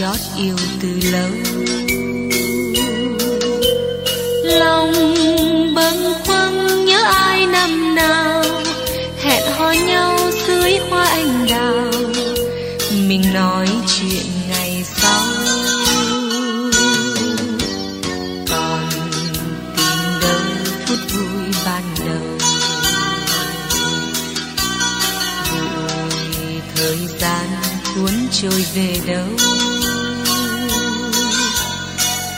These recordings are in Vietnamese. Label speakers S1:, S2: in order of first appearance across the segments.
S1: chót yêu từ lâu lòng bâng khuâng nhớ ai năm nào, hẹn hò nhau dưới hoa anh đào. Mình nói chuyện ngày sau. Còn tìm đâu phút vui ban đầu. Rồi thời gian cuốn trôi về đâu?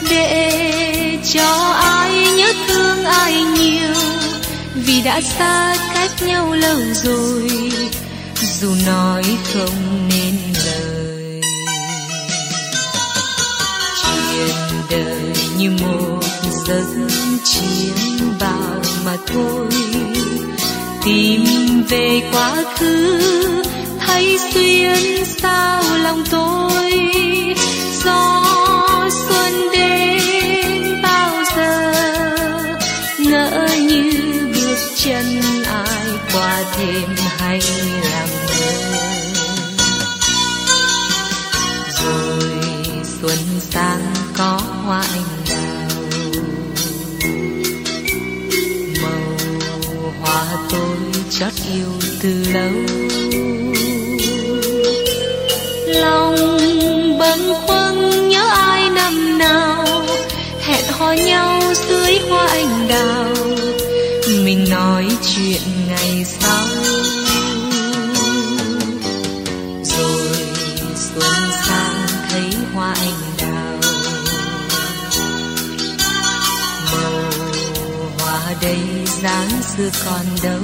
S1: Để cho ai nhớ thương ai nhiều. Vì đã xa cách nhau lâu rồi, dù nói không nên lời. Chuyện đời như một giấc chiêm bao mà thôi. Tìm về quá khứ thấy xuyên sao lòng tôi. Hay làm mơ rồi xuân sang có hoa anh đào. Màu hoa tôi chót yêu từ lâu. Lòng bâng khuâng nhớ ai năm nào. Hẹn hò nhau dưới hoa anh đào. Xuân sang thấy hoa anh đào màu hoa đây dáng xưa còn đâu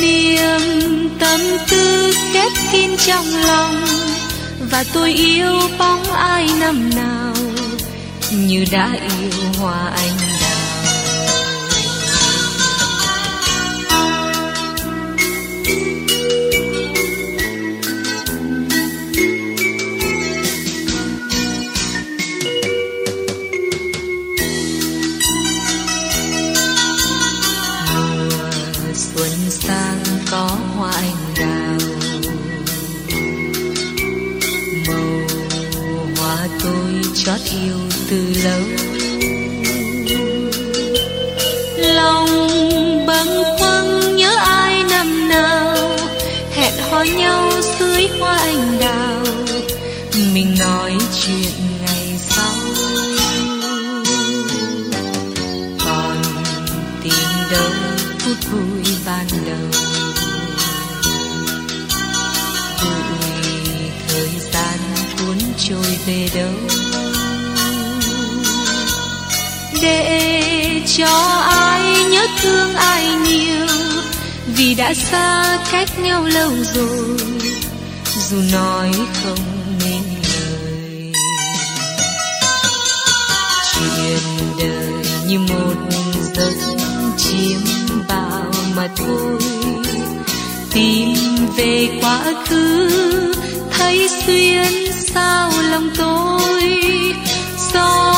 S1: niềm tâm tư khép kín trong lòng và tôi yêu bóng ai năm nào như đã yêu hoa anh xuân sang có hoa anh đào. Màu hoa tôi chót yêu từ lâu. Lòng bâng khuâng nhớ ai năm nào, hẹn hò nhau dưới hoa anh đào. Mình nói chuyện ngày sau. Phút vui ban đầu. Vui thời gian cuốn trôi về đâu? Để cho ai nhớ thương ai nhiều vì đã xa cách nhau lâu rồi, dù nói không nên lời. Chuyện đời như một mà thôi. Tìm về quá khứ, thấy xuyên sao lòng tôi. Gió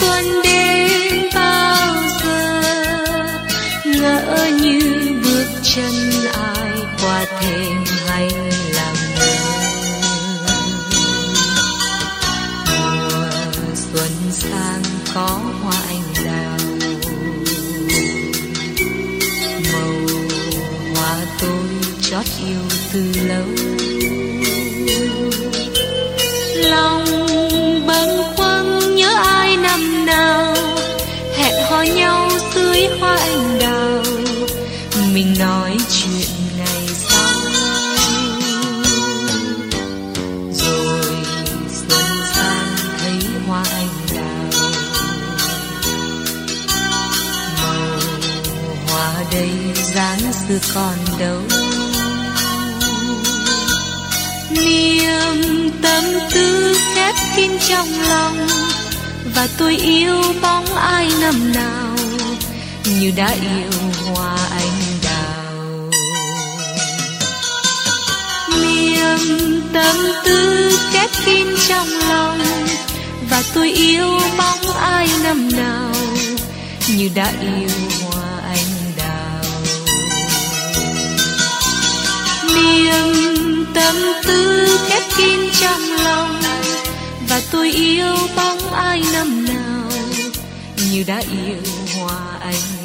S1: xuân đến bao giờ, ngỡ như bước chân ai qua thềm hành tôi chót yêu từ lâu. Lòng bâng khuâng nhớ ai năm nào, hẹn hò nhau dưới hoa anh đào. Mình nói chuyện ngày sau. Rồi xuân sang thấy hoa anh đào. Màu hoa đây dáng xưa còn đâu niềm tâm tư khép kín trong lòng, và tôi yêu bóng ai năm nào, như đã yêu hoa anh đào. Niềm tâm tư khép kín trong lòng, và tôi yêu bóng ai năm nào, như đã yêu hoa tư khép kín trong lòng. Và tôi yêu bóng ai năm nào, như đã yêu hoa anh.